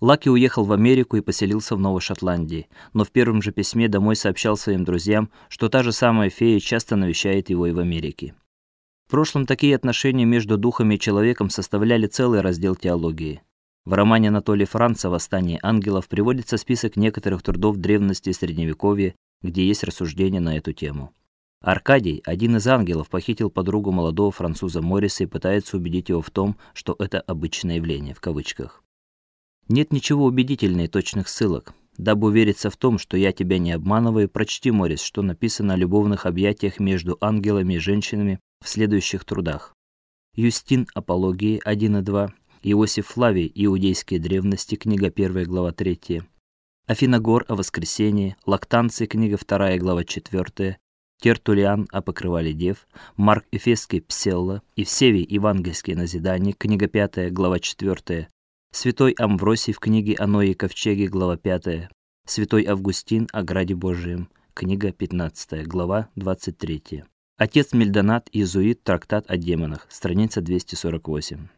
Лаки уехал в Америку и поселился в Новой Шотландии, но в первом же письме домой сообщал своим друзьям, что та же самая фея часто навещает его и в Америке. В прошлом такие отношения между духами и человеком составляли целый раздел теологии. В романе Анатолия Франца Восстание ангелов приводится список некоторых трудов древности и средневековья, где есть рассуждения на эту тему. Аркадий, один из ангелов, похитил подругу молодого француза Морриса и пытается убедить его в том, что это обычное явление в кавычках. Нет ничего убедительнее точных ссылок. Дабы увериться в том, что я тебя не обманываю, прочти, Морис, что написано о любовных объятиях между ангелами и женщинами в следующих трудах. Юстин Апологии 1 и 2, Иосиф Флавий Иудейские древности, книга 1, глава 3. Афиногор о воскресении, Лактанций, книга 2, глава 4, Тертулиан о покрывале дев, Марк Эфесский Пселла, Евсевий Евангельские назидания, книга 5, глава 4, Святой Амвросий в книге о Ное ковчеге, глава 5. Святой Августин о граде Божием, книга 15, глава 23. Отец Мельдонат, иезуит, трактат о демонах, страница 248.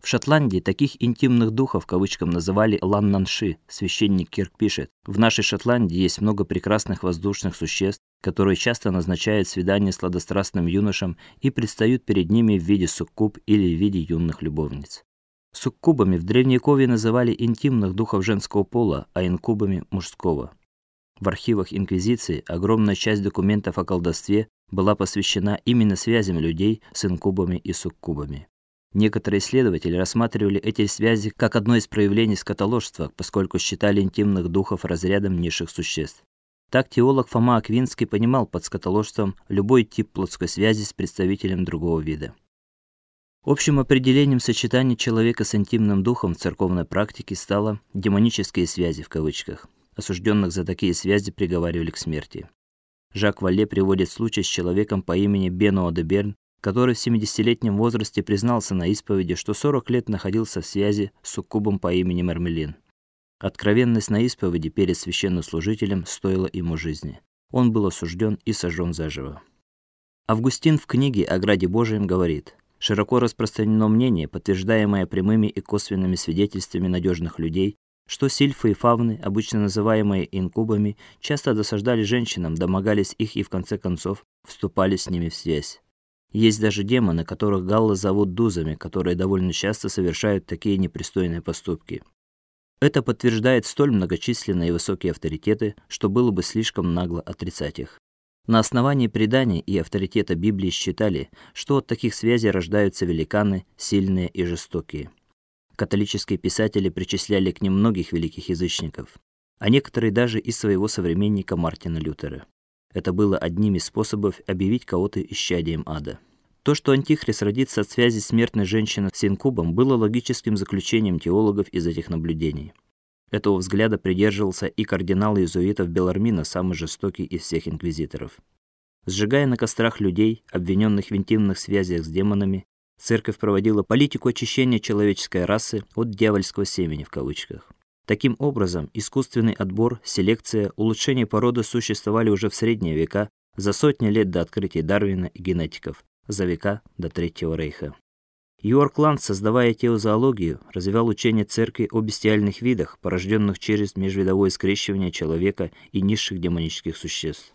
В Шотландии таких интимных духов кавычкам называли ланнанши. Священник Кирк пишет: "В нашей Шотландии есть много прекрасных воздушных существ, которые часто назначают свидания сладострастным юношам и предстают перед ними в виде суккуб или в виде юных любовниц. Суккубами в древнековье называли интимных духов женского пола, а инкубами мужского. В архивах инквизиции огромная часть документов о колдовстве была посвящена именно связям людей с инкубами и суккубами. Некоторые исследователи рассматривали эти связи как одно из проявлений скотоложства, поскольку считали интимных духов разрядом низших существ. Так теолог Фома Аквинский понимал под скотоложством любой тип плотской связи с представителем другого вида. Общим определением сочетания человека с интимным духом в церковной практике стало демонические связи в кавычках. Осужденных за такие связи приговаривали к смерти. Жак Валле приводит случай с человеком по имени Бенуа де Берн, который в 70-летнем возрасте признался на исповеди, что 40 лет находился в связи с суккубом по имени Мармелин. Откровенность на исповеди перед священнослужителем стоила ему жизни. Он был осужден и сожжен заживо. Августин в книге о граде Божием говорит: Широко распространено мнение, подтверждаемое прямыми и косвенными свидетельствами надежных людей, что сильфы и фавны, обычно называемые инкубами, часто досаждали женщинам, домогались их и в конце концов вступали с ними в связь. Есть даже демоны, которых галлы зовут дузами, которые довольно часто совершают такие непристойные поступки. Это подтверждает столь многочисленные и высокие авторитеты, что было бы слишком нагло отрицать их. На основании преданий и авторитета Библии считали, что от таких связей рождаются великаны, сильные и жестокие. Католические писатели причисляли к ним многих великих язычников, а некоторые даже из своего современника Мартина Лютера. Это было одним из способов объявить кого-то исчадием ада. То, что антихрист родится от связи смертной женщины с инкубом, было логическим заключением теологов из этих наблюдений. Этого взгляда придерживался и кардинал иезуитов Белармина, самый жестокий из всех инквизиторов. Сжигая на кострах людей, обвиненных в интимных связях с демонами, церковь проводила политику очищения человеческой расы от дьявольского семени в кавычках. Таким образом, искусственный отбор, селекция, улучшение породы существовали уже в средние века, за сотни лет до открытия Дарвина и генетиков, за века до Третьего рейха. Йоркланд, создавая теозоологию, развивал учение церкви о бестиальных видах, порожденных через межвидовое скрещивание человека и низших демонических существ.